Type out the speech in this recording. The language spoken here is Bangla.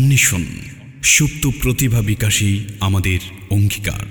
অন্বেষণ সুপ্ত প্রতিভা বিকাশই আমাদের অঙ্গীকার।